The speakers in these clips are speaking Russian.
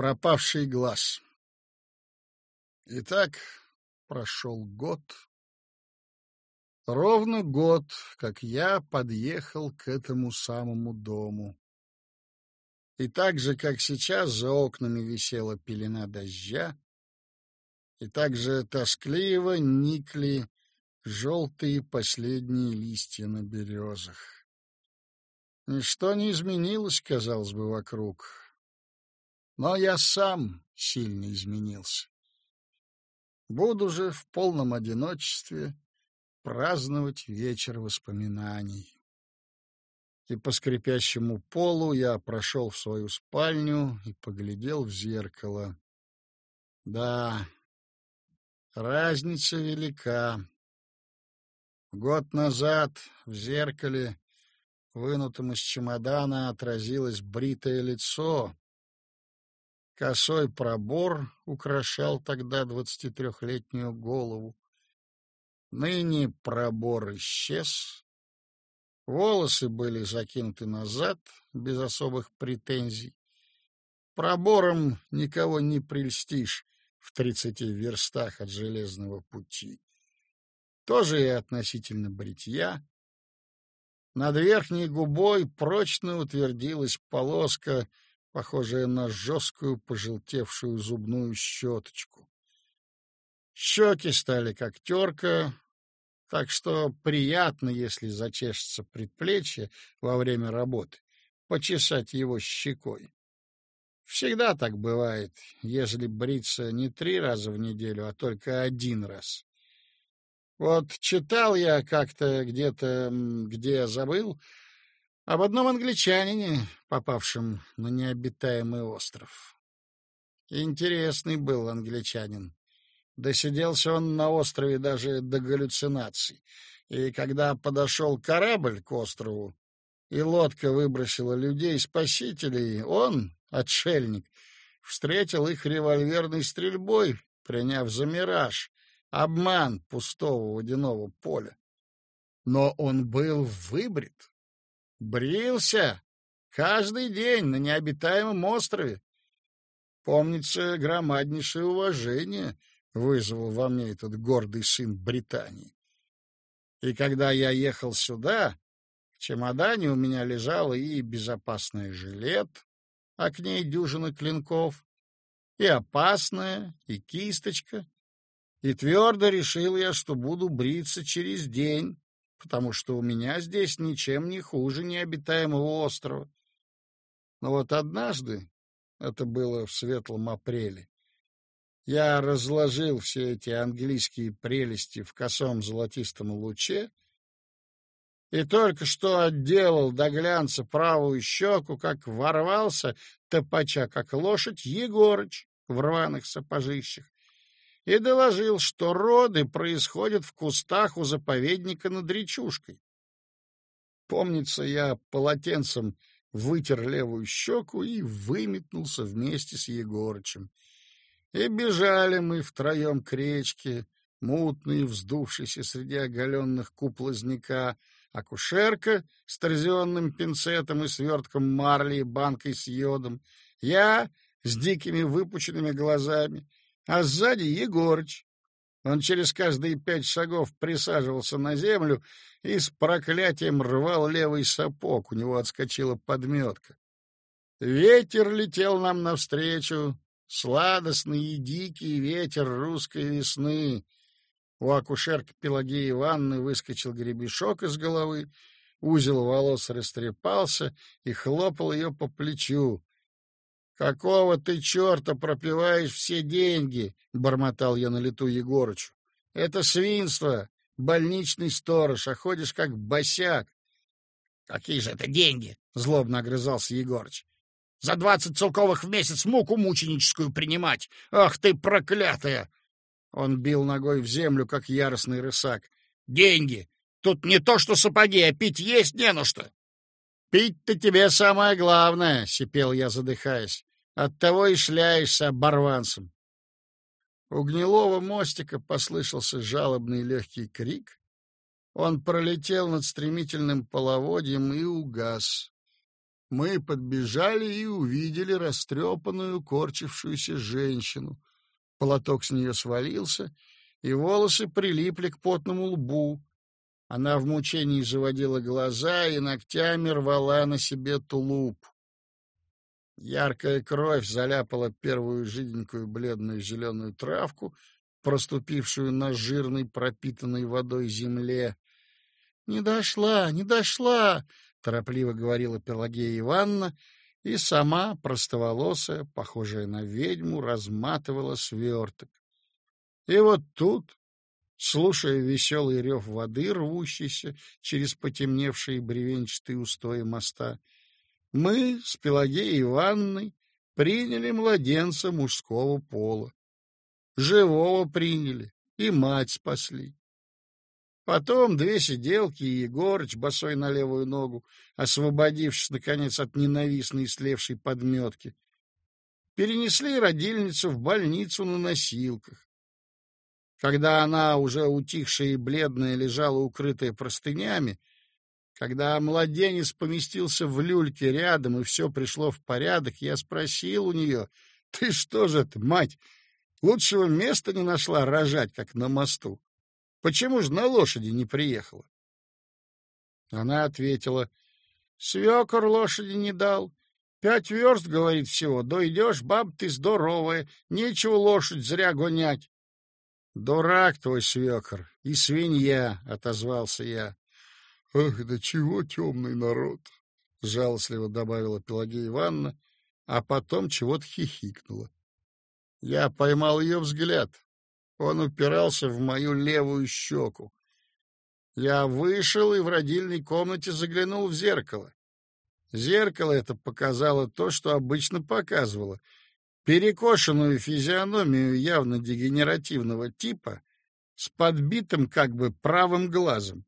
Пропавший глаз. Итак, прошел год. Ровно год, как я подъехал к этому самому дому. И так же, как сейчас, за окнами висела пелена дождя, и так же тоскливо никли желтые последние листья на березах. Ничто не изменилось, казалось бы, вокруг. Но я сам сильно изменился. Буду же в полном одиночестве праздновать вечер воспоминаний. И по скрипящему полу я прошел в свою спальню и поглядел в зеркало. Да, разница велика. Год назад в зеркале, вынутом из чемодана, отразилось бритое лицо. Косой пробор украшал тогда двадцатитрехлетнюю голову. Ныне пробор исчез. Волосы были закинуты назад, без особых претензий. Пробором никого не прельстишь в тридцати верстах от железного пути. Тоже и относительно бритья. Над верхней губой прочно утвердилась полоска, похожая на жесткую пожелтевшую зубную щеточку. Щеки стали как терка, так что приятно, если зачешется предплечье во время работы, почесать его щекой. Всегда так бывает, если бриться не три раза в неделю, а только один раз. Вот читал я как-то где-то, где забыл, об одном англичанине, попавшем на необитаемый остров. Интересный был англичанин. Досиделся он на острове даже до галлюцинаций. И когда подошел корабль к острову, и лодка выбросила людей-спасителей, он, отшельник, встретил их револьверной стрельбой, приняв за мираж, обман пустого водяного поля. Но он был выбрит, брился каждый день на необитаемом острове. Помнится громаднейшее уважение — вызвал во мне этот гордый сын Британии. И когда я ехал сюда, в чемодане у меня лежало и безопасный жилет, а к ней дюжина клинков, и опасная, и кисточка. И твердо решил я, что буду бриться через день, потому что у меня здесь ничем не хуже необитаемого острова. Но вот однажды, это было в светлом апреле, я разложил все эти английские прелести в косом золотистом луче и только что отделал до глянца правую щеку, как ворвался, топача, как лошадь, Егорыч в рваных сапожищах, и доложил, что роды происходят в кустах у заповедника над речушкой. Помнится, я полотенцем вытер левую щеку и выметнулся вместе с Егорычем. И бежали мы втроем к речке, мутный, вздувшийся среди оголенных куб акушерка с торзионным пинцетом и свертком марли и банкой с йодом, я с дикими выпученными глазами, а сзади Егорыч. Он через каждые пять шагов присаживался на землю и с проклятием рвал левый сапог, у него отскочила подметка. Ветер летел нам навстречу, сладостный и дикий ветер русской весны. У акушерки Пелагеи Ивановны выскочил гребешок из головы, узел волос растрепался и хлопал ее по плечу. — Какого ты черта пропиваешь все деньги? — бормотал я на лету Егорычу. — Это свинство, больничный сторож, а ходишь как босяк. — Какие же это деньги? — злобно огрызался Егорыч. За двадцать целковых в месяц муку мученическую принимать. Ах ты, проклятая! Он бил ногой в землю, как яростный рысак. Деньги! Тут не то что сапоги, а пить есть не на что. Пить-то тебе самое главное, — сипел я, задыхаясь. Оттого и шляешься оборванцем. У гнилого мостика послышался жалобный легкий крик. Он пролетел над стремительным половодьем и угас. Мы подбежали и увидели растрепанную, корчившуюся женщину. Платок с нее свалился, и волосы прилипли к потному лбу. Она в мучении заводила глаза и ногтями рвала на себе тулуп. Яркая кровь заляпала первую жиденькую бледную зеленую травку, проступившую на жирной пропитанной водой земле. «Не дошла, не дошла!» — торопливо говорила Пелагея Ивановна, и сама, простоволосая, похожая на ведьму, разматывала сверток. И вот тут, слушая веселый рев воды, рвущийся через потемневшие бревенчатые устои моста, мы с Пелагеей Ивановной приняли младенца мужского пола. Живого приняли и мать спасли. Потом две сиделки и Егорыч, босой на левую ногу, освободившись, наконец, от ненавистной слевшей подметки, перенесли родильницу в больницу на носилках. Когда она, уже утихшая и бледная, лежала укрытая простынями, когда младенец поместился в люльке рядом и все пришло в порядок, я спросил у нее, «Ты что же ты, мать, лучшего места не нашла рожать, как на мосту?» Почему же на лошади не приехала? Она ответила, свекор лошади не дал. Пять верст, говорит, всего. Дойдешь, баб, ты здоровая, нечего лошадь зря гонять. Дурак твой свекор и свинья, — отозвался я. Ах, да чего темный народ, — жалостливо добавила Пелагея Ивановна, а потом чего-то хихикнула. Я поймал ее взгляд. Он упирался в мою левую щеку. Я вышел и в родильной комнате заглянул в зеркало. Зеркало это показало то, что обычно показывало. Перекошенную физиономию явно дегенеративного типа с подбитым как бы правым глазом.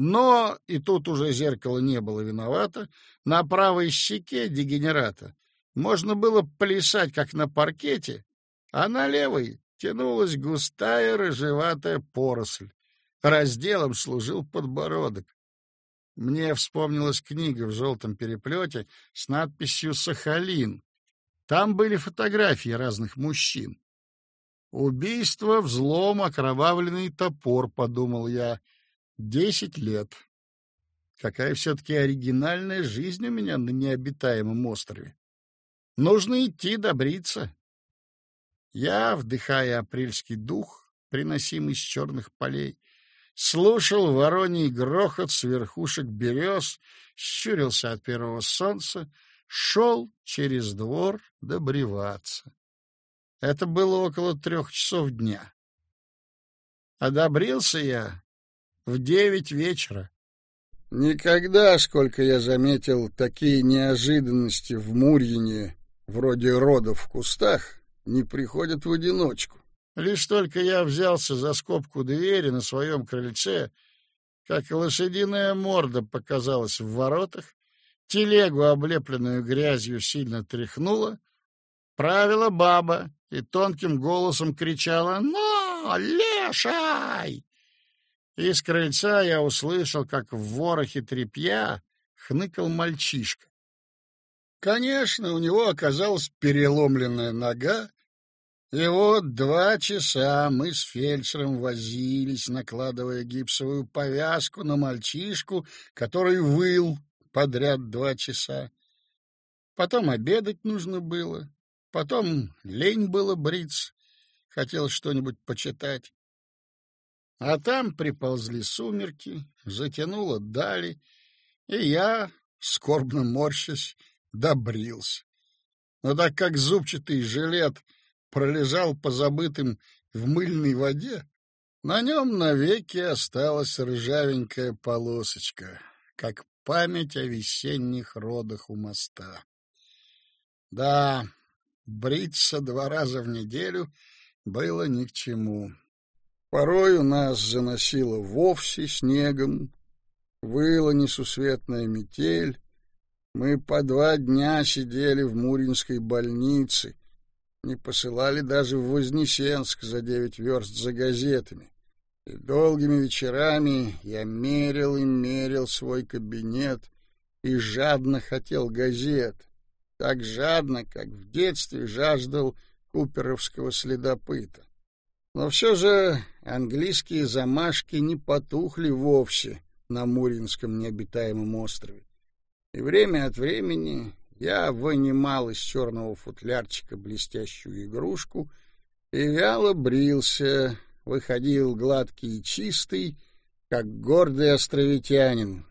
Но, и тут уже зеркало не было виновато, на правой щеке дегенерата можно было плясать, как на паркете, а на левой тянулась густая рыжеватая поросль. Разделом служил подбородок. Мне вспомнилась книга в желтом переплете с надписью «Сахалин». Там были фотографии разных мужчин. «Убийство, взлом, окровавленный топор», — подумал я. «Десять лет. Какая все-таки оригинальная жизнь у меня на необитаемом острове. Нужно идти добриться». Я, вдыхая апрельский дух, приносимый с черных полей, слушал вороний грохот с верхушек берез, щурился от первого солнца, шел через двор добреваться. Это было около трех часов дня. Одобрился я в девять вечера. Никогда, сколько я заметил, такие неожиданности в Мурьине, вроде родов в кустах, не приходят в одиночку. Лишь только я взялся за скобку двери на своем крыльце, как лошадиная морда показалась в воротах, телегу, облепленную грязью, сильно тряхнула, правила баба и тонким голосом кричала «Но, лешай!» И с крыльца я услышал, как в ворохе тряпья хныкал мальчишка. Конечно, у него оказалась переломленная нога, и вот два часа мы с фельдшером возились, накладывая гипсовую повязку на мальчишку, который выл подряд два часа. Потом обедать нужно было, потом лень было бриться, хотел что-нибудь почитать. А там приползли сумерки, затянуло дали, и я, скорбно морщась, добрился. Но так как зубчатый жилет — пролежал по забытым в мыльной воде, на нем навеки осталась ржавенькая полосочка, как память о весенних родах у моста. Да, бриться два раза в неделю было ни к чему. Порой у нас заносило вовсе снегом, выла несусветная метель. Мы по два дня сидели в Муринской больнице, не посылали даже в Вознесенск за девять верст за газетами. И долгими вечерами я мерил и мерил свой кабинет, и жадно хотел газет, так жадно, как в детстве жаждал куперовского следопыта. Но все же английские замашки не потухли вовсе на Муринском необитаемом острове. И время от времени я вынимал из черного футлярчика блестящую игрушку и вяло брился, выходил гладкий и чистый, как гордый островитянин.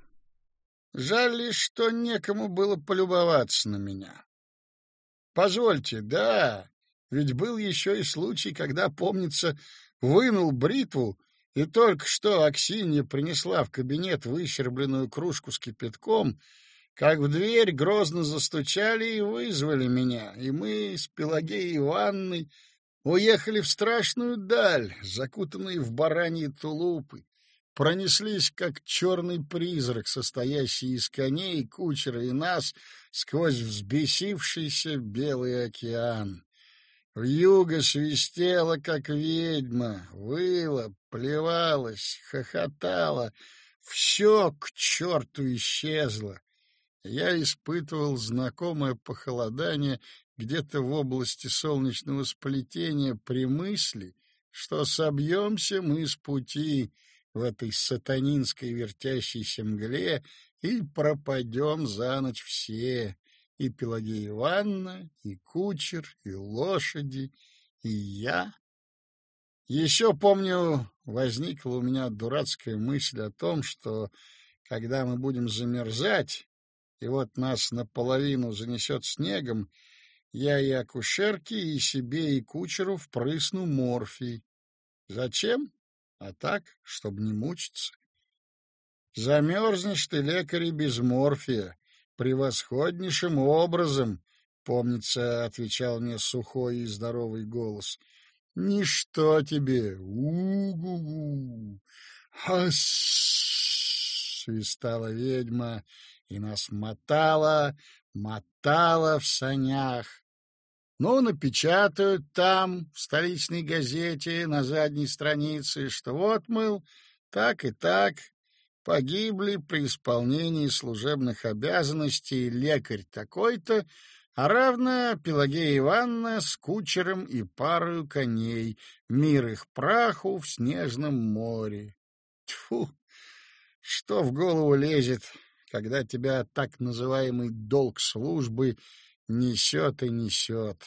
Жаль лишь, что некому было полюбоваться на меня. Позвольте, да, ведь был еще и случай, когда, помнится, вынул бритву, и только что Аксинья принесла в кабинет выщербленную кружку с кипятком, как в дверь грозно застучали и вызвали меня, и мы с Пелагеей Ивановной уехали в страшную даль, закутанные в бараньи тулупы, пронеслись, как черный призрак, состоящий из коней, кучера и нас, сквозь взбесившийся белый океан. Вьюга свистела, как ведьма, выла, плевалась, хохотала. Все к черту исчезло. Я испытывал знакомое похолодание где-то в области солнечного сплетения при мысли, что собьемся мы с пути в этой сатанинской вертящейся мгле и пропадем за ночь все, и Пелагея Ивановна, и кучер, и лошади, и я. Еще помню, возникла у меня дурацкая мысль о том, что когда мы будем замерзать, и вот нас наполовину занесет снегом, я и акушерке, и себе, и кучеру впрысну морфий. Зачем? А так, чтобы не мучиться. Замерзнешь ты, лекарь, без морфия, превосходнейшим образом, помнится, отвечал мне сухой и здоровый голос. Ничто тебе, у-гу-гу, свистала ведьма и нас мотала, мотала в санях. Ну, напечатают там, в столичной газете, на задней странице, что вот, мыл, так и так, погибли при исполнении служебных обязанностей лекарь такой-то, а равно Пелагея Ивановна с кучером и парою коней, мир их праху в снежном море. Тьфу! Что в голову лезет, когда тебя так называемый долг службы несет и несет.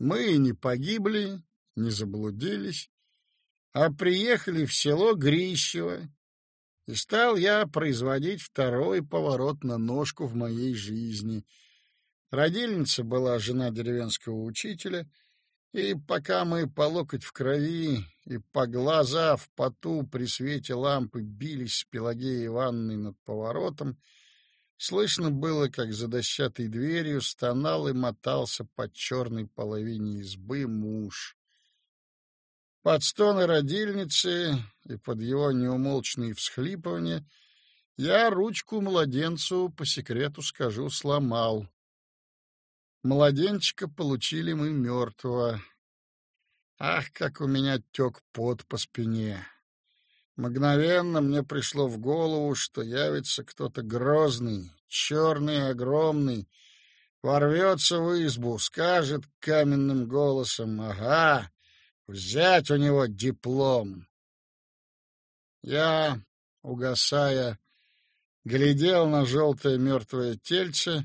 Мы не погибли, не заблудились, а приехали в село Грищево, и стал я производить второй поворот на ножку в моей жизни. Родильница была жена деревенского учителя, и пока мы по локоть в крови и по глаза в поту при свете лампы бились с Пелагеей Ивановной над поворотом, Слышно было, как за дощатой дверью стонал и мотался под черной половине избы муж. Под стоны родильницы и под его неумолчные всхлипывания я ручку младенцу, по секрету скажу, сломал. Младенчика получили мы мертвого. Ах, как у меня тек пот по спине! Мгновенно мне пришло в голову, что явится кто-то грозный, черный, огромный, ворвется в избу, скажет каменным голосом «Ага, взять у него диплом». Я, угасая, глядел на желтое мертвое тельце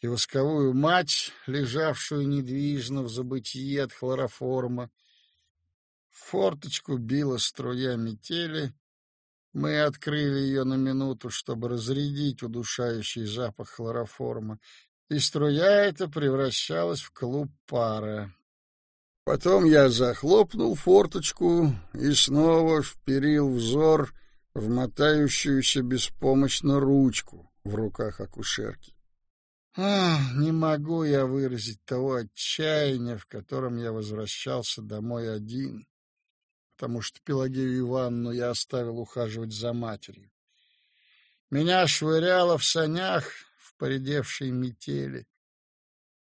и восковую мать, лежавшую недвижно в забытии от хлороформа, форточку била струя метели. Мы открыли ее на минуту, чтобы разрядить удушающий запах хлороформа, и струя эта превращалась в клуб пара. Потом я захлопнул форточку и снова вперил взор в мотающуюся беспомощно ручку в руках акушерки. Ах, не могу я выразить того отчаяния, в котором я возвращался домой один потому что Пелагею Ивановну я оставил ухаживать за матерью. Меня швыряло в санях в поредевшей метели.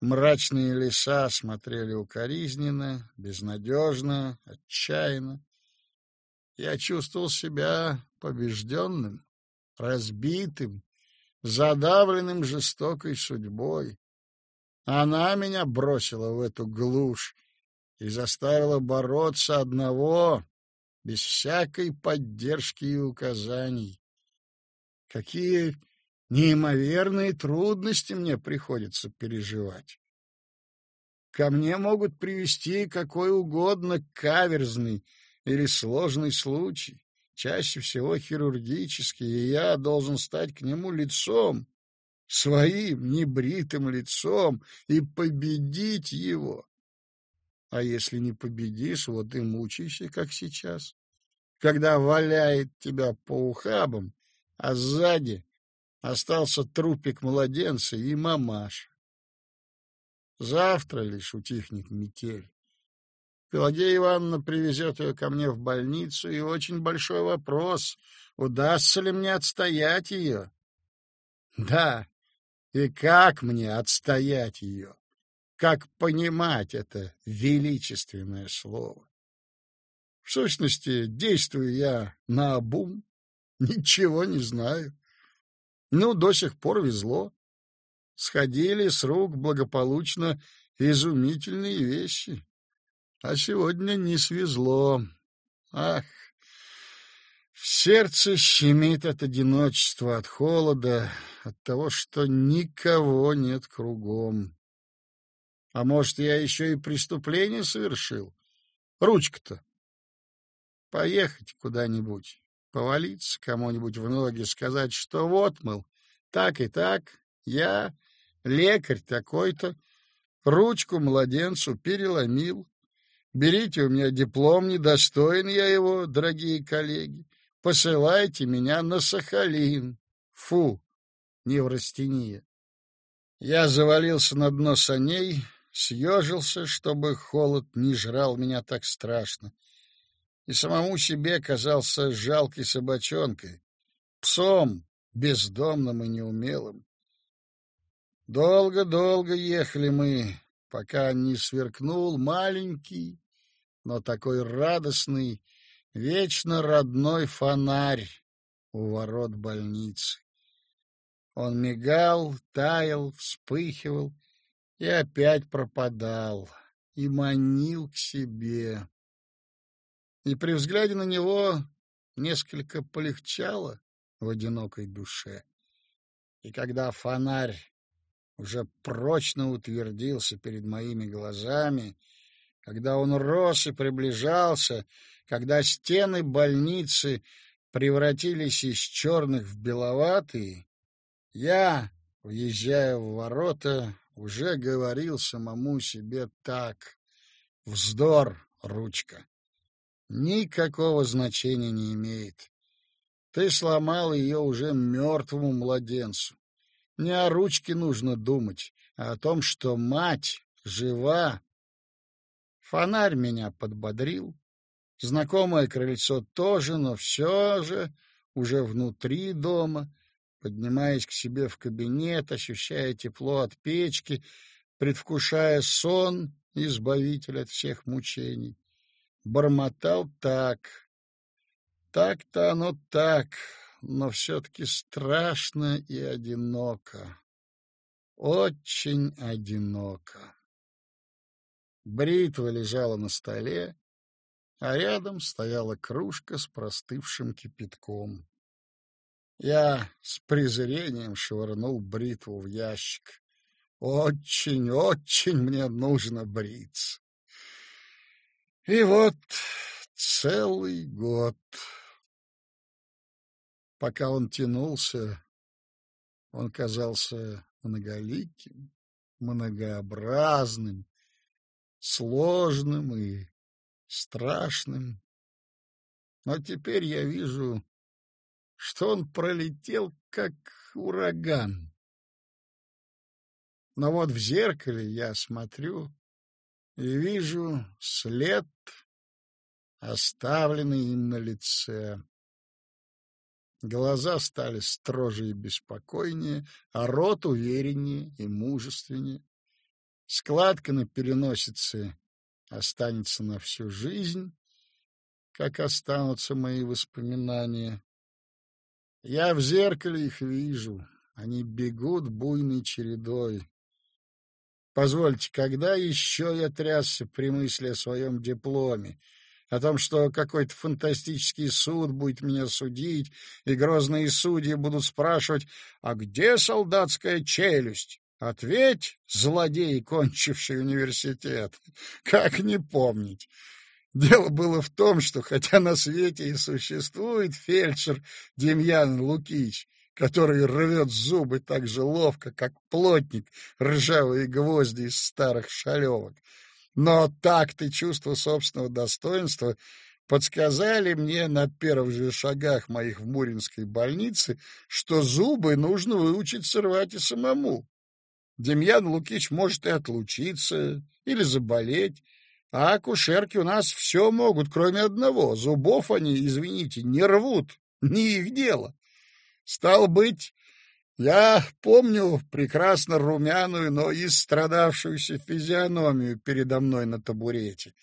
Мрачные леса смотрели укоризненно, безнадежно, отчаянно. Я чувствовал себя побежденным, разбитым, задавленным жестокой судьбой. Она меня бросила в эту глушь и заставила бороться одного, без всякой поддержки и указаний. Какие неимоверные трудности мне приходится переживать. Ко мне могут привести какой угодно каверзный или сложный случай, чаще всего хирургический, и я должен стать к нему лицом, своим небритым лицом, и победить его. А если не победишь, вот и мучайся, как сейчас, когда валяет тебя по ухабам, а сзади остался трупик младенца и мамаша. Завтра лишь утихнет метель. Пелагея Ивановна привезет ее ко мне в больницу, и очень большой вопрос, удастся ли мне отстоять ее. Да, и как мне отстоять ее? Как понимать это величественное слово? В сущности, действую я наобум, ничего не знаю. Ну, до сих пор везло. Сходили с рук благополучно изумительные вещи. А сегодня не свезло. Ах, в сердце щемит от одиночества, от холода, от того, что никого нет кругом. А может, я еще и преступление совершил? Ручка-то. Поехать куда-нибудь, повалиться кому-нибудь в ноги, сказать, что вот, мол, так и так, я, лекарь такой-то, ручку младенцу переломил, Берите у меня диплом, недостоин я его, дорогие коллеги. Посылайте меня на Сахалин. Фу, неврастения. Я завалился на дно саней, съежился, чтобы холод не жрал меня так страшно. И самому себе казался жалкой собачонкой, псом, бездомным и неумелым. Долго-долго ехали мы, пока не сверкнул маленький, но такой радостный, вечно родной фонарь у ворот больницы. Он мигал, таял, вспыхивал и опять пропадал, и манил к себе. И при взгляде на него несколько полегчало в одинокой душе. И когда фонарь уже прочно утвердился перед моими глазами, когда он рос и приближался, когда стены больницы превратились из черных в беловатые, я, въезжая в ворота, уже говорил самому себе так. Вздор, ручка. Никакого значения не имеет. Ты сломал ее уже мертвому младенцу. Не о ручке нужно думать, а о том, что мать жива Фонарь меня подбодрил. Знакомое крыльцо тоже, но все же уже внутри дома, поднимаясь к себе в кабинет, ощущая тепло от печки, предвкушая сон, избавитель от всех мучений. Бормотал так. Так-то оно так, но все-таки страшно и одиноко. Очень одиноко. Бритва лежала на столе, а рядом стояла кружка с простывшим кипятком. Я с презрением швырнул бритву в ящик. Очень, очень мне нужно бриться. И вот целый год. Пока он тянулся, он казался многоликим, многообразным, сложным и страшным. Но теперь я вижу, что он пролетел как ураган. Но вот в зеркале я смотрю и вижу след, оставленный им на лице. Глаза стали строже и беспокойнее, а рот увереннее и мужественнее. Складка на переносице останется на всю жизнь, как останутся мои воспоминания. Я в зеркале их вижу, они бегут буйной чередой. Позвольте, когда еще я трясся при мысли о своем дипломе, о том, что какой-то фантастический суд будет меня судить, и грозные судьи будут спрашивать, а где солдатская челюсть? Ответь, злодей, кончивший университет. Как не помнить? Дело было в том, что хотя на свете и существует фельдшер Демьян Лукич, который рвет зубы так же ловко, как плотник ржавые гвозди из старых шалевок, но такт и чувство собственного достоинства подсказали мне на первых же шагах моих в Муринской больнице, что зубы нужно выучить рвать и самому. Демьян Лукич может и отлучиться, или заболеть, а акушерки у нас все могут, кроме одного. Зубов они, извините, не рвут. Не их дело. Стал быть, я помню прекрасно румяную, но и страдавшуюся физиономию передо мной на табурете.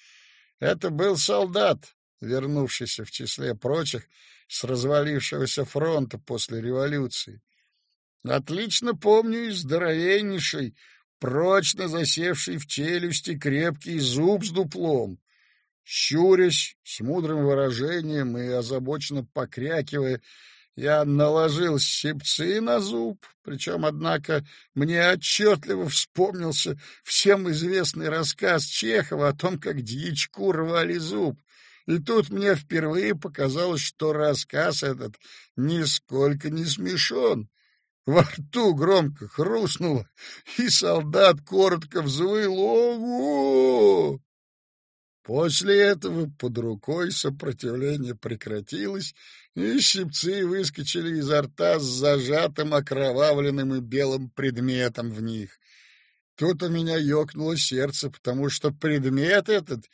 Это был солдат, вернувшийся в числе прочих с развалившегося фронта после революции. Отлично помню и здоровеннейший, прочно засевший в челюсти крепкий зуб с дуплом. Щурясь, с мудрым выражением и озабоченно покрякивая, я наложил щипцы на зуб, причем, однако, мне отчетливо вспомнился всем известный рассказ Чехова о том, как дьячку рвали зуб. И тут мне впервые показалось, что рассказ этот нисколько не смешон. Во рту громко хрустнуло, и солдат коротко взвыл «Ого!». После этого под рукой сопротивление прекратилось, и щипцы выскочили изо рта с зажатым окровавленным и белым предметом в них. Тут у меня ёкнуло сердце, потому что предмет этот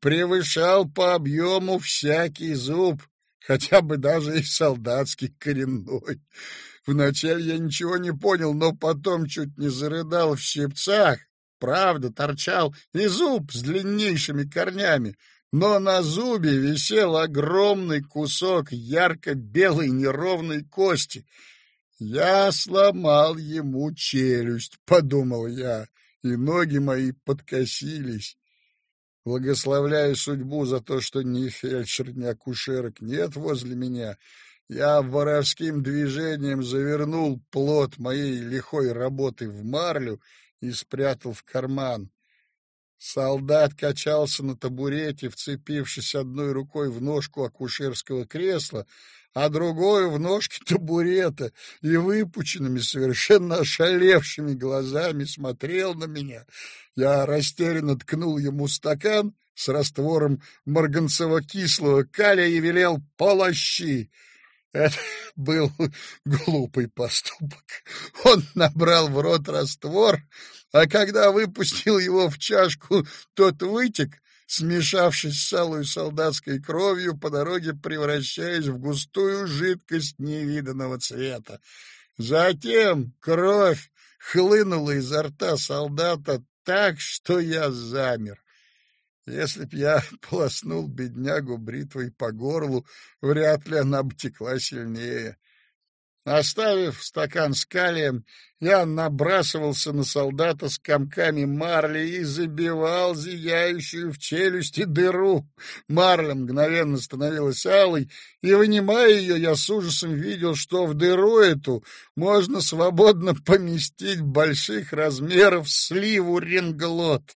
превышал по объему всякий зуб, хотя бы даже и солдатский коренной. Вначале я ничего не понял, но потом чуть не зарыдал в щипцах. Правда, торчал и зуб с длиннейшими корнями, но на зубе висел огромный кусок ярко-белой неровной кости. Я сломал ему челюсть, подумал я, и ноги мои подкосились. Благословляю судьбу за то, что ни фельдшер, ни акушерок нет возле меня, я воровским движением завернул плод моей лихой работы в марлю и спрятал в карман. Солдат качался на табурете, вцепившись одной рукой в ножку акушерского кресла, а другой в ножке табурета и выпученными, совершенно ошалевшими глазами смотрел на меня. Я растерянно ткнул ему стакан с раствором марганцево-кислого калия и велел «Полощи!» Это был глупый поступок. Он набрал в рот раствор, а когда выпустил его в чашку, тот вытек, смешавшись с алой солдатской кровью, по дороге превращаясь в густую жидкость невиданного цвета. Затем кровь хлынула изо рта солдата так, что я замер. Если б я полоснул беднягу бритвой по горлу, вряд ли она бы текла сильнее. Оставив стакан с калием, я набрасывался на солдата с комками марли и забивал зияющую в челюсти дыру. Марля мгновенно становилась алой, и, вынимая ее, я с ужасом видел, что в дыру эту можно свободно поместить больших размеров сливу ренглот.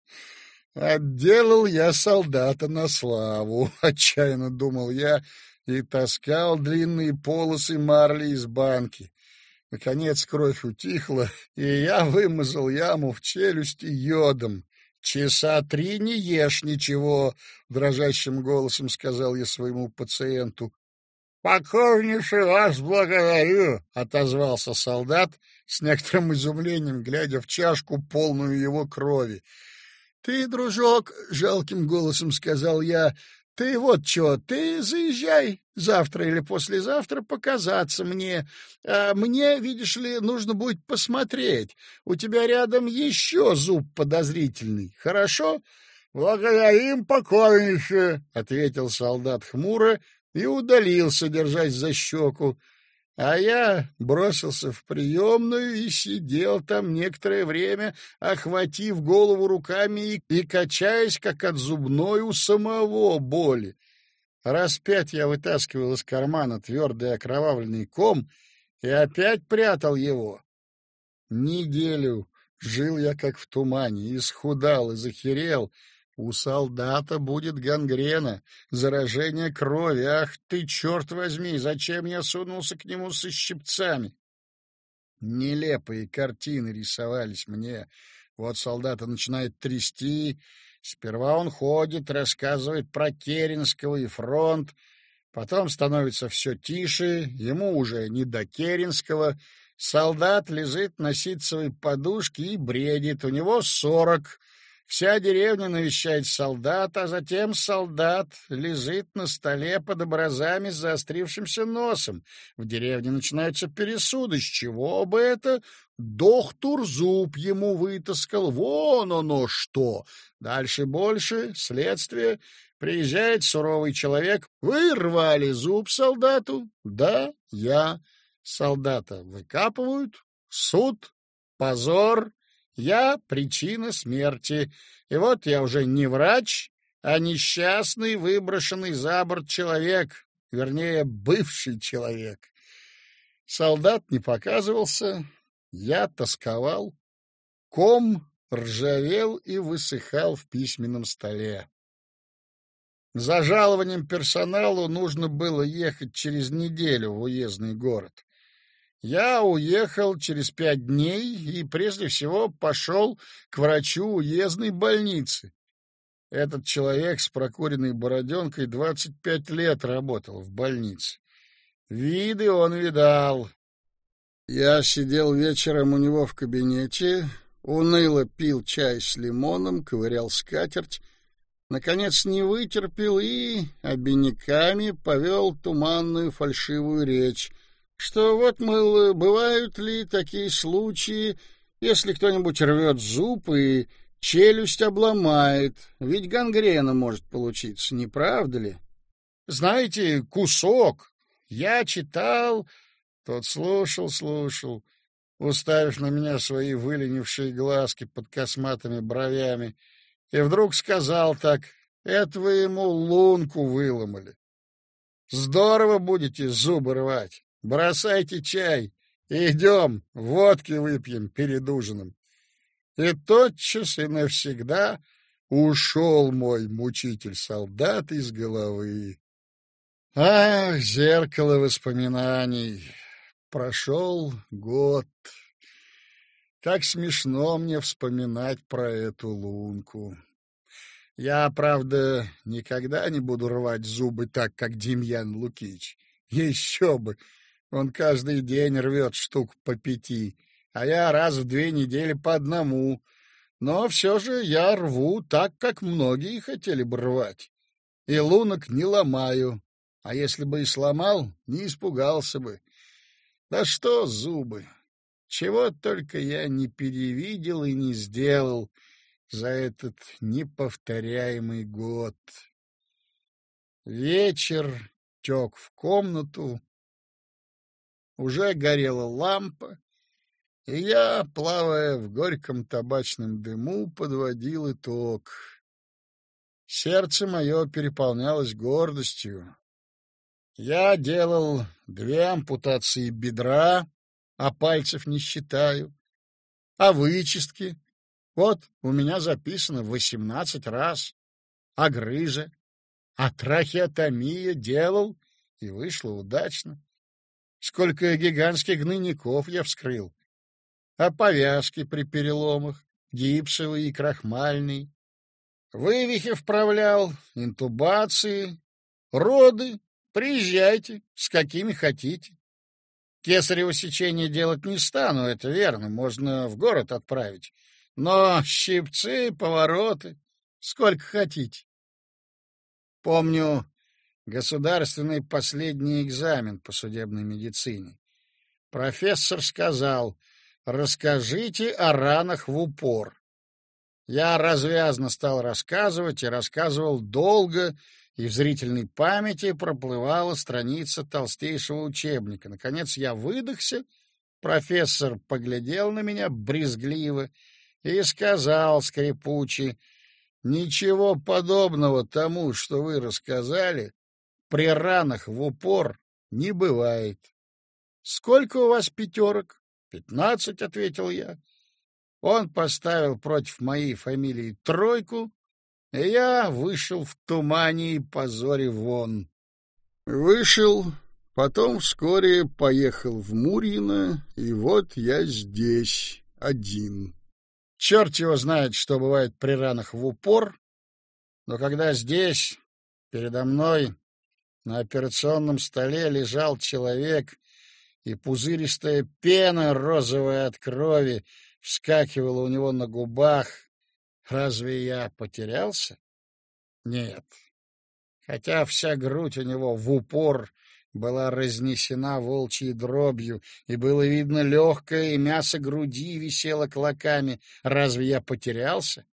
Отделал я солдата на славу, отчаянно думал я, и таскал длинные полосы марли из банки. Наконец кровь утихла, и я вымазал яму в челюсти йодом. «Часа три не ешь ничего», — дрожащим голосом сказал я своему пациенту. «Покорнейше вас благодарю», — отозвался солдат с некоторым изумлением, глядя в чашку, полную его крови. Ты, дружок, жалким голосом сказал я, ты вот что, ты заезжай завтра или послезавтра показаться мне. А мне, видишь ли, нужно будет посмотреть. У тебя рядом еще зуб подозрительный. Хорошо? Благодарим покорнейше, ответил солдат хмуро и удалился, держась за щеку. А я бросился в приемную и сидел там некоторое время, охватив голову руками и, и качаясь, как от зубной у самого боли. Раз пять я вытаскивал из кармана твердый окровавленный ком и опять прятал его. Неделю жил я как в тумане, исхудал и захерел, у солдата будет гангрена, заражение крови. Ах ты, черт возьми, зачем я сунулся к нему со щипцами? Нелепые картины рисовались мне. Вот солдата начинает трясти. Сперва он ходит, рассказывает про Керенского и фронт. Потом становится все тише, ему уже не до Керенского. Солдат лежит на ситцевой подушке и бредит. У него сорок — Вся деревня навещает солдата, а затем солдат лежит на столе под образами с заострившимся носом. В деревне начинаются пересуды. С чего бы это? Доктор зуб ему вытаскал. Вон оно что! Дальше больше. Следствие. Приезжает суровый человек. Вы рвали зуб солдату? Да, я. Солдата выкапывают. Суд. Позор. Я — причина смерти, и вот я уже не врач, а несчастный, выброшенный за борт человек, вернее, бывший человек. Солдат не показывался, я тосковал. Ком ржавел и высыхал в письменном столе. За жалованием персоналу нужно было ехать через неделю в уездный город. Я уехал через пять дней и прежде всего пошел к врачу уездной больницы. Этот человек с прокуренной бороденкой двадцать пять лет работал в больнице. Виды он видал. Я сидел вечером у него в кабинете, уныло пил чай с лимоном, ковырял скатерть, наконец не вытерпел и обиняками повел туманную фальшивую речь — что вот, мол, бывают ли такие случаи, если кто-нибудь рвет зуб и челюсть обломает, ведь гангрена может получиться, не правда ли? Знаете, кусок. Я читал, тот слушал, слушал, уставив на меня свои выленившие глазки под косматыми бровями, и вдруг сказал так, это вы ему лунку выломали. Здорово будете зубы рвать. Бросайте чай идем, водки выпьем перед ужином. И тотчас и навсегда ушел мой мучитель-солдат из головы. Ах, зеркало воспоминаний! Прошел год. Как смешно мне вспоминать про эту лунку. Я, правда, никогда не буду рвать зубы так, как Демьян Лукич. Еще бы! Он каждый день рвет штук по пяти, а я раз в две недели по одному. Но все же я рву так, как многие хотели бы рвать. И лунок не ломаю, а если бы и сломал, не испугался бы. Да что зубы! Чего только я не перевидел и не сделал за этот неповторяемый год. Вечер тек в комнату, уже горела лампа, и я, плавая в горьком табачном дыму, подводил итог. Сердце мое переполнялось гордостью. Я делал две ампутации бедра, а пальцев не считаю. А вычистки? Вот у меня записано восемнадцать раз. А грыжа? А трахеотомия делал, и вышло удачно. Сколько гигантских гнойников я вскрыл. А повязки при переломах, гипсовые и крахмальные. Вывихи вправлял, интубации, роды. Приезжайте, с какими хотите. Кесарево сечение делать не стану, это верно, можно в город отправить. Но щипцы, повороты, сколько хотите. Помню, государственный последний экзамен по судебной медицине. Профессор сказал, расскажите о ранах в упор. Я развязно стал рассказывать и рассказывал долго, и в зрительной памяти проплывала страница толстейшего учебника. Наконец я выдохся, профессор поглядел на меня брезгливо и сказал скрипуче, «Ничего подобного тому, что вы рассказали, при ранах в упор не бывает». «Сколько у вас пятерок?» «Пятнадцать», — ответил я. Он поставил против моей фамилии тройку, и я вышел в тумане и позоре вон. Вышел, потом вскоре поехал в Мурьино, и вот я здесь, один. Черт его знает, что бывает при ранах в упор, но когда здесь, передо мной, на операционном столе лежал человек, и пузыристая пена, розовая от крови, вскакивала у него на губах. Разве я потерялся? Нет. Хотя вся грудь у него в упор была разнесена волчьей дробью, и было видно легкое, и мясо груди висело клоками. Разве я потерялся?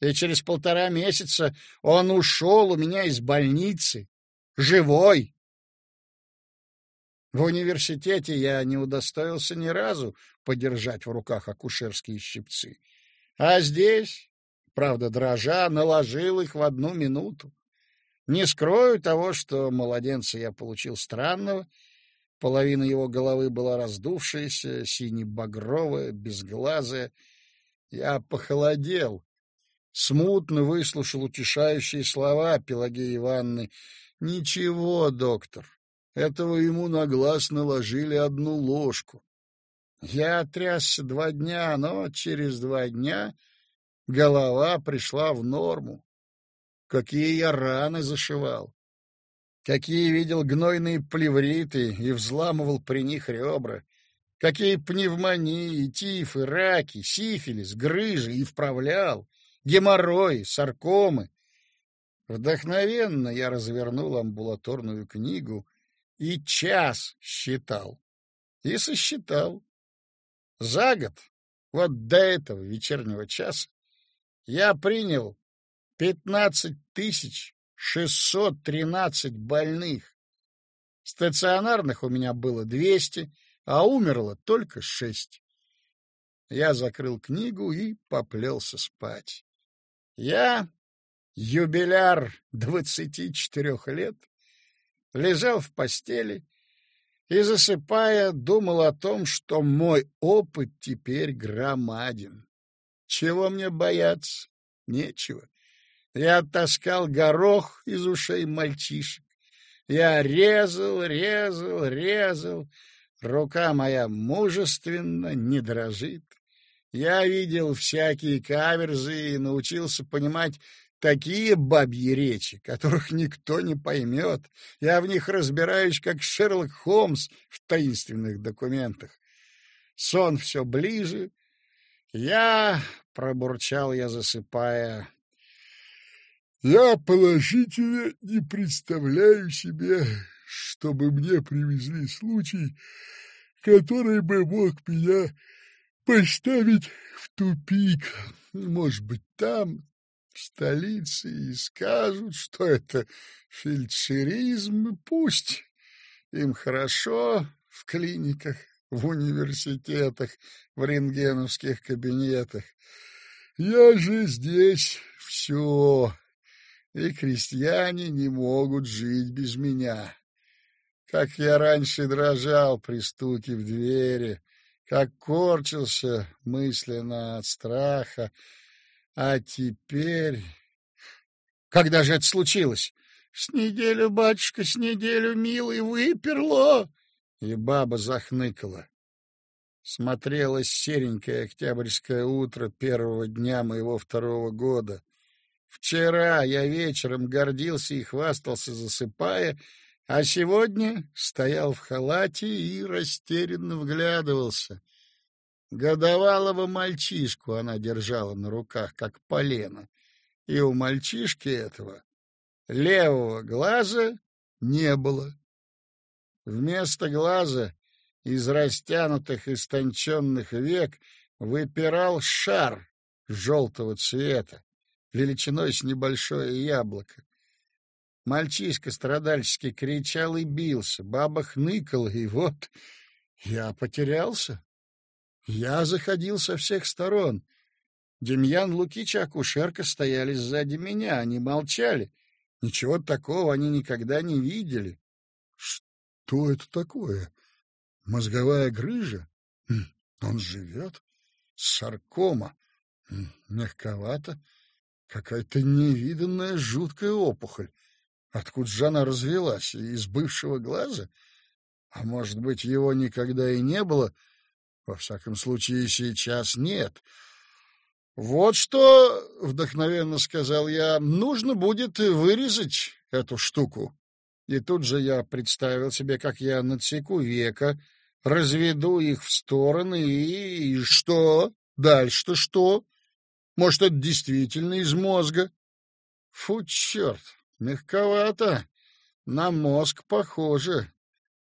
И через полтора месяца он ушел у меня из больницы, живой. В университете я не удостоился ни разу подержать в руках акушерские щипцы. А здесь, правда, дрожа, наложил их в одну минуту. Не скрою того, что младенца я получил странного. Половина его головы была раздувшаяся, сине-багровая, безглазая. Я похолодел, смутно выслушал утешающие слова Пелагеи Ивановны. — Ничего, доктор, этого ему на глаз наложили одну ложку. Я трясся два дня, но через два дня голова пришла в норму. Какие я раны зашивал! Какие видел гнойные плевриты и взламывал при них ребра! Какие пневмонии, тифы, раки, сифилис, грыжи и вправлял! Геморрой, саркомы! Вдохновенно я развернул амбулаторную книгу и час считал. И сосчитал. За год, вот до этого вечернего часа, я принял пятнадцать тысяч шестьсот тринадцать больных. Стационарных у меня было двести, а умерло только шесть. Я закрыл книгу и поплелся спать. Я, юбиляр двадцати четырех лет, лежал в постели и, засыпая, думал о том, что мой опыт теперь громаден. Чего мне бояться? Нечего. Я оттаскал горох из ушей мальчишек. Я резал, резал, резал. Рука моя мужественно не дрожит. Я видел всякие каверзы и научился понимать Такие бабьи речи, которых никто не поймет. Я в них разбираюсь, как Шерлок Холмс в таинственных документах. Сон все ближе. Я, — пробурчал я, засыпая, — я положительно не представляю себе, чтобы мне привезли случай, который бы мог меня поставить в тупик. Может быть, там в столице и скажут, что это фельдшеризм, пусть им хорошо в клиниках, в университетах, в рентгеновских кабинетах. Я же здесь все, и крестьяне не могут жить без меня. Как я раньше дрожал при стуке в двери, как корчился мысленно от страха, а теперь... Когда же это случилось? С неделю, батюшка, с неделю, милый, выперло. И баба захныкала. Смотрелось серенькое октябрьское утро первого дня моего второго года. Вчера я вечером гордился и хвастался, засыпая, а сегодня стоял в халате и растерянно вглядывался. Годовалого мальчишку она держала на руках, как полено, и у мальчишки этого левого глаза не было. Вместо глаза из растянутых истонченных век выпирал шар желтого цвета, величиной с небольшое яблоко. Мальчишка страдальчески кричал и бился, баба хныкала, и вот я потерялся. Я заходил со всех сторон. Демьян Лукич и акушерка стояли сзади меня, они молчали. Ничего такого они никогда не видели. Что это такое? Мозговая грыжа? Он живет? Саркома. Мягковато. Какая-то невиданная жуткая опухоль. Откуда же она развелась? Из бывшего глаза? А может быть, его никогда и не было? Во всяком случае, сейчас нет. Вот что, — вдохновенно сказал я, — нужно будет вырезать эту штуку. И тут же я представил себе, как я надсеку века, разведу их в стороны и... и что? Дальше-то что? Может, это действительно из мозга? Фу, черт, мягковато. На мозг похоже.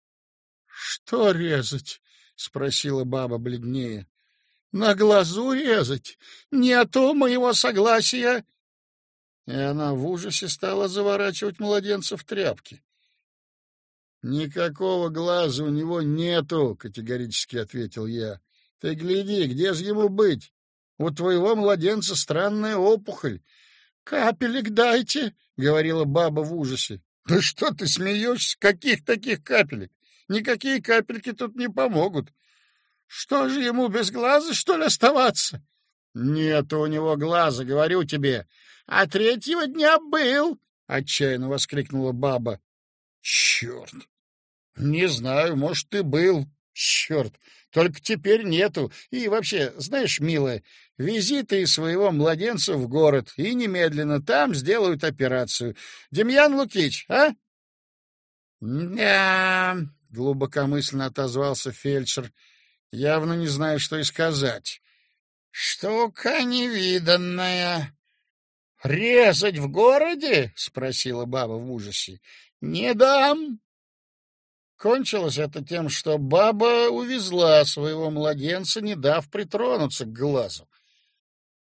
— Что резать? — спросила баба бледнее. — На глазу резать? Нету моего согласия. И она в ужасе стала заворачивать младенца в тряпки. — Никакого глаза у него нету, — категорически ответил я. — Ты гляди, где же ему быть? У твоего младенца странная опухоль. — Капелек дайте, — говорила баба в ужасе. — Да что ты смеешься? Каких таких капелек? Никакие капельки тут не помогут. Что же ему без глаза, что ли, оставаться? — Нет у него глаза, говорю тебе. — А третьего дня был, — отчаянно воскликнула баба. — Черт! Не знаю, может, и был. Черт! Только теперь нету. И вообще, знаешь, милая, вези ты своего младенца в город, и немедленно там сделают операцию. Демьян Лукич, а? — Да, — глубокомысленно отозвался фельдшер, явно не зная, что и сказать. — Штука невиданная. — Резать в городе? — спросила баба в ужасе. — Не дам. Кончилось это тем, что баба увезла своего младенца, не дав притронуться к глазу.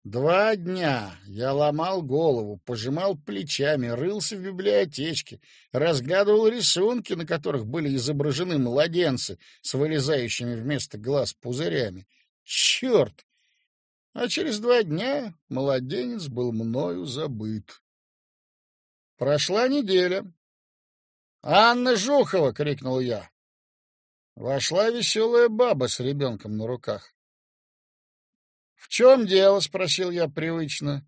Два дня я ломал голову, пожимал плечами, рылся в библиотечке, разглядывал рисунки, на которых были изображены младенцы с вылезающими вместо глаз пузырями. Черт! А через два дня младенец был мною забыт. Прошла неделя. «Анна Жухова!» — крикнул я. Вошла веселая баба с ребенком на руках. «В чем дело?» — спросил я привычно.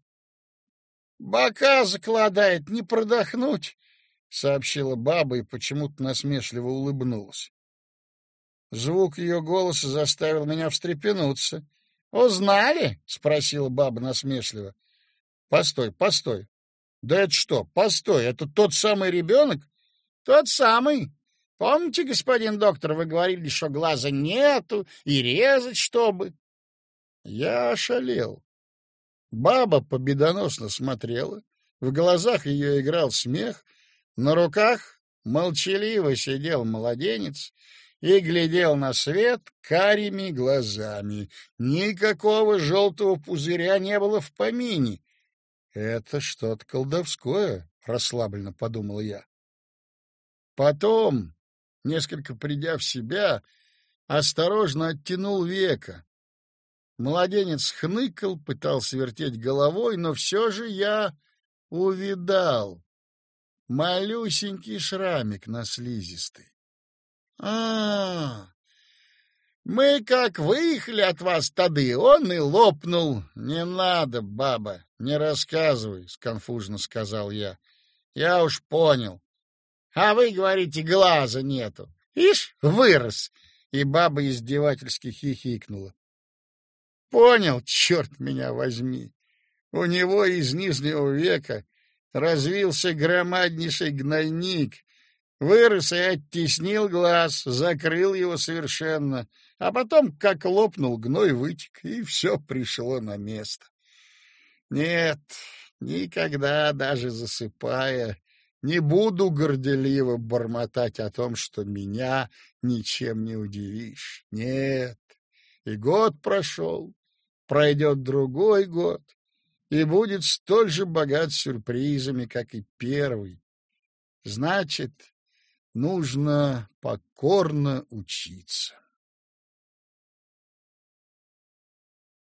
«Бока закладает, не продохнуть», — сообщила баба и почему-то насмешливо улыбнулась. Звук ее голоса заставил меня встрепенуться. «Узнали?» — спросила баба насмешливо. «Постой, постой. Да это что, постой, это тот самый ребенок?» Тот самый. Помните, господин доктор, вы говорили, что глаза нету и резать чтобы? Я ошалел. Баба победоносно смотрела, в глазах ее играл смех, на руках молчаливо сидел младенец и глядел на свет карими глазами. Никакого желтого пузыря не было в помине. «Это что-то колдовское», — расслабленно подумал я. Потом, несколько придя в себя, осторожно оттянул века. Младенец хныкал, пытался вертеть головой, но все же я увидал малюсенький шрамик на слизистой. А, -а, а Мы как выехали от вас тады, он и лопнул. Не надо, баба, не рассказывай, сконфужно сказал я. Я уж понял. А вы говорите, глаза нету. Ишь, вырос. И баба издевательски хихикнула. Понял, черт меня возьми. У него из нижнего века развился громаднейший гнойник, вырос и оттеснил глаз, закрыл его совершенно, а потом, как лопнул, гной вытек, и все пришло на место. Нет, никогда, даже засыпая, не буду горделиво бормотать о том, что меня ничем не удивишь. Нет. И год прошел, пройдет другой год, и будет столь же богат сюрпризами, как и первый. Значит, нужно покорно учиться.